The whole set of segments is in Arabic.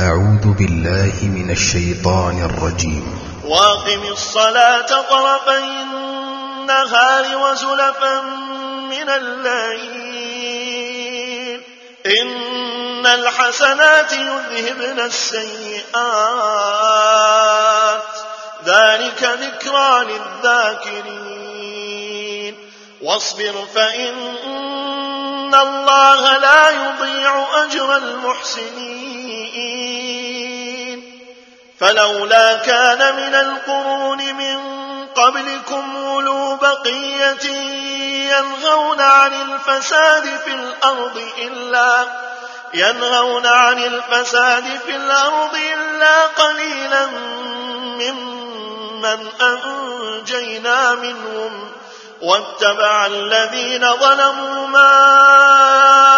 أعوذ بالله من الشيطان الرجيم. وأقم الصلاة طرفي النهار وزلفا من الليل. إن الحسنات يذهبن السيئات. ذلك ذكرى للذاكرين. واصبر فإن الله لا يضيع أجر المحسنين. فلولا كان من القرون من قبلكم أولو بقية ينهون عن الفساد في الأرض إلا ينهون عن الفساد في الأرض إلا قليلا ممن أنجينا منهم. واتبع الذين ظلموا ما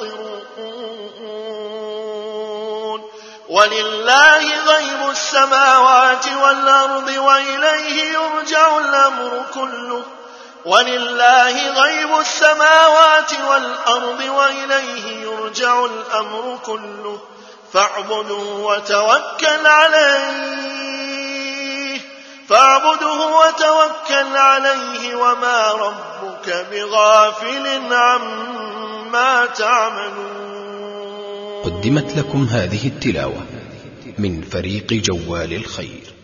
منتظرون ولله غيب السماوات والأرض وإليه يرجع الأمر كله. ولله غيب السماوات والأرض وإليه يرجع الأمر كله. فاعبده وتوكل عليه فاعبده وتوكل عليه وما ربك بغافل عما تعملون. قدمت لكم هذه التلاوة من فريق جوال الخير.